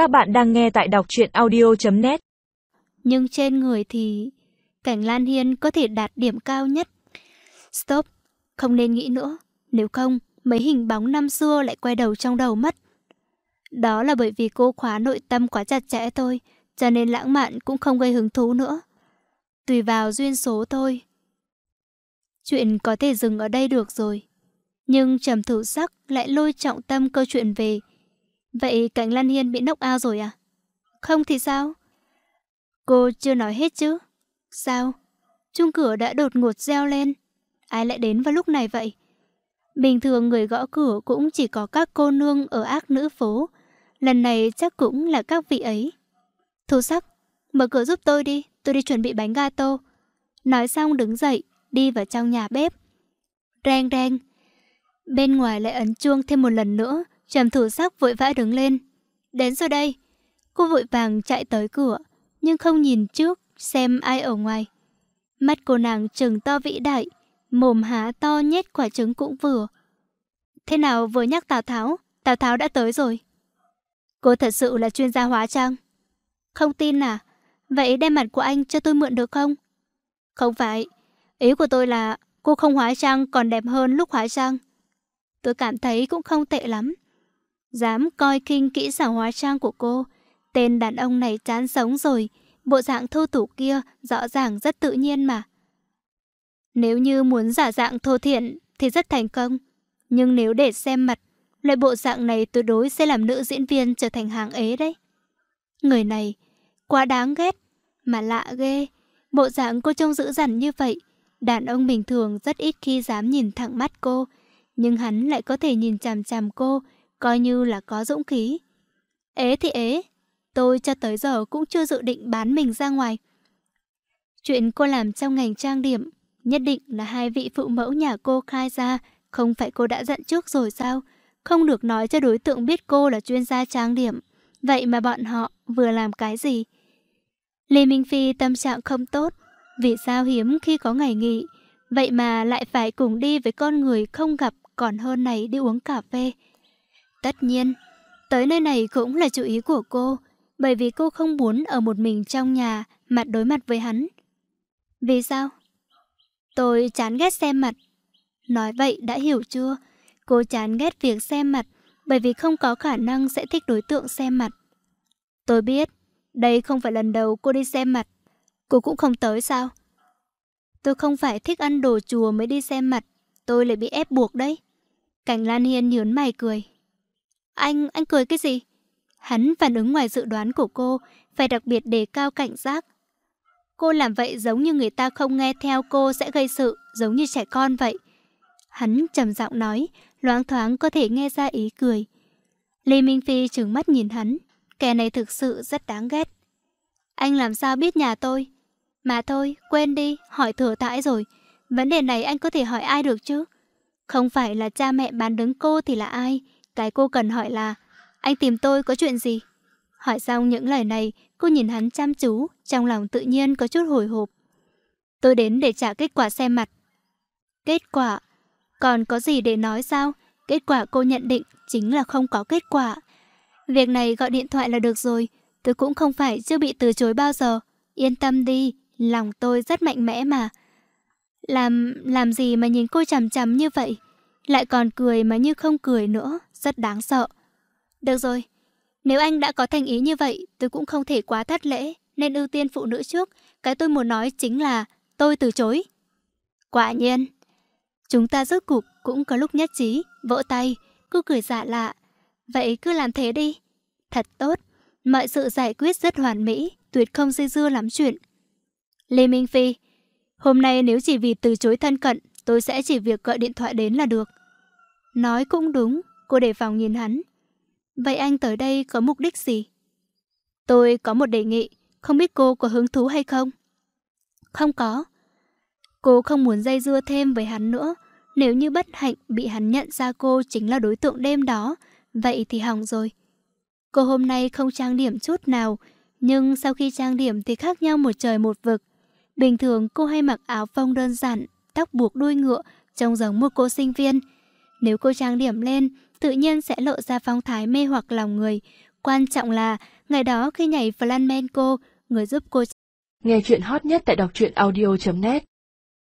Các bạn đang nghe tại đọc truyện audio.net Nhưng trên người thì... Cảnh Lan Hiên có thể đạt điểm cao nhất. Stop, không nên nghĩ nữa. Nếu không, mấy hình bóng năm xưa lại quay đầu trong đầu mất. Đó là bởi vì cô khóa nội tâm quá chặt chẽ thôi, cho nên lãng mạn cũng không gây hứng thú nữa. Tùy vào duyên số thôi. Chuyện có thể dừng ở đây được rồi. Nhưng trầm thủ sắc lại lôi trọng tâm câu chuyện về. Vậy Cảnh Lan Hiên bị nốc ao rồi à? Không thì sao? Cô chưa nói hết chứ? Sao? Chung cửa đã đột ngột reo lên. Ai lại đến vào lúc này vậy? Bình thường người gõ cửa cũng chỉ có các cô nương ở ác nữ phố. Lần này chắc cũng là các vị ấy. Thu sắc, mở cửa giúp tôi đi, tôi đi chuẩn bị bánh gato. Nói xong đứng dậy, đi vào trong nhà bếp. Reng reng. Bên ngoài lại ấn chuông thêm một lần nữa, trầm thủ sắc vội vã đứng lên. Đến rồi đây. Cô vội vàng chạy tới cửa, nhưng không nhìn trước xem ai ở ngoài. Mắt cô nàng trừng to vĩ đại, mồm há to nhét quả trứng cũng vừa. Thế nào vừa nhắc Tào Tháo, Tào Tháo đã tới rồi. Cô thật sự là chuyên gia hóa trang. Không tin à? Vậy đem mặt của anh cho tôi mượn được không? Không phải. Ý của tôi là cô không hóa trang còn đẹp hơn lúc hóa trang. Tôi cảm thấy cũng không tệ lắm. Dám coi kinh kỹ xảo hóa trang của cô. Tên đàn ông này chán sống rồi. Bộ dạng thô thủ kia rõ ràng rất tự nhiên mà. Nếu như muốn giả dạng thô thiện thì rất thành công. Nhưng nếu để xem mặt, loại bộ dạng này tuyệt đối sẽ làm nữ diễn viên trở thành hàng ế đấy. Người này quá đáng ghét, mà lạ ghê. Bộ dạng cô trông dữ dằn như vậy. Đàn ông bình thường rất ít khi dám nhìn thẳng mắt cô, nhưng hắn lại có thể nhìn chằm chằm cô, coi như là có dũng khí. Ế thì ế, tôi cho tới giờ cũng chưa dự định bán mình ra ngoài. Chuyện cô làm trong ngành trang điểm, nhất định là hai vị phụ mẫu nhà cô khai ra, không phải cô đã dặn trước rồi sao? Không được nói cho đối tượng biết cô là chuyên gia trang điểm. Vậy mà bọn họ vừa làm cái gì? Lê Minh Phi tâm trạng không tốt. Vì sao hiếm khi có ngày nghỉ, vậy mà lại phải cùng đi với con người không gặp còn hơn này đi uống cà phê. Tất nhiên, tới nơi này cũng là chủ ý của cô, bởi vì cô không muốn ở một mình trong nhà mặt đối mặt với hắn. Vì sao? Tôi chán ghét xem mặt. Nói vậy đã hiểu chưa? Cô chán ghét việc xem mặt bởi vì không có khả năng sẽ thích đối tượng xem mặt. Tôi biết, đây không phải lần đầu cô đi xem mặt. Cô cũng không tới sao? Tôi không phải thích ăn đồ chùa mới đi xem mặt. Tôi lại bị ép buộc đấy. Cảnh Lan Hiên nhớn mày cười. Anh, anh cười cái gì? Hắn phản ứng ngoài dự đoán của cô, phải đặc biệt đề cao cảnh giác. Cô làm vậy giống như người ta không nghe theo cô sẽ gây sự, giống như trẻ con vậy. Hắn trầm giọng nói, loáng thoáng có thể nghe ra ý cười. Lê Minh Phi trừng mắt nhìn hắn, kẻ này thực sự rất đáng ghét. Anh làm sao biết nhà tôi? Mà thôi, quên đi, hỏi thừa thãi rồi. Vấn đề này anh có thể hỏi ai được chứ? Không phải là cha mẹ bán đứng cô thì là ai? Cái cô cần hỏi là, anh tìm tôi có chuyện gì? Hỏi xong những lời này, cô nhìn hắn chăm chú, trong lòng tự nhiên có chút hồi hộp. Tôi đến để trả kết quả xem mặt. Kết quả? Còn có gì để nói sao? Kết quả cô nhận định chính là không có kết quả. Việc này gọi điện thoại là được rồi, tôi cũng không phải chưa bị từ chối bao giờ. Yên tâm đi, lòng tôi rất mạnh mẽ mà. Làm, làm gì mà nhìn cô chằm chằm như vậy? Lại còn cười mà như không cười nữa, rất đáng sợ. Được rồi, nếu anh đã có thành ý như vậy, tôi cũng không thể quá thất lễ, nên ưu tiên phụ nữ trước. Cái tôi muốn nói chính là tôi từ chối. Quả nhiên, chúng ta rốt cục cũng có lúc nhất trí, vỗ tay, cứ cười dạ lạ. Vậy cứ làm thế đi. Thật tốt, mọi sự giải quyết rất hoàn mỹ, tuyệt không dây dưa lắm chuyện. Lê Minh Phi, hôm nay nếu chỉ vì từ chối thân cận, tôi sẽ chỉ việc gọi điện thoại đến là được. Nói cũng đúng, cô đề phòng nhìn hắn. Vậy anh tới đây có mục đích gì? Tôi có một đề nghị, không biết cô có hứng thú hay không? Không có. Cô không muốn dây dưa thêm với hắn nữa. Nếu như bất hạnh bị hắn nhận ra cô chính là đối tượng đêm đó, vậy thì hỏng rồi. Cô hôm nay không trang điểm chút nào, nhưng sau khi trang điểm thì khác nhau một trời một vực. Bình thường cô hay mặc áo phông đơn giản, tóc buộc đuôi ngựa, trông giống một cô sinh viên. Nếu cô trang điểm lên, tự nhiên sẽ lộ ra phong thái mê hoặc lòng người. Quan trọng là, ngày đó khi nhảy flamenco, người giúp cô Nghe chuyện hot nhất tại đọc truyện audio.net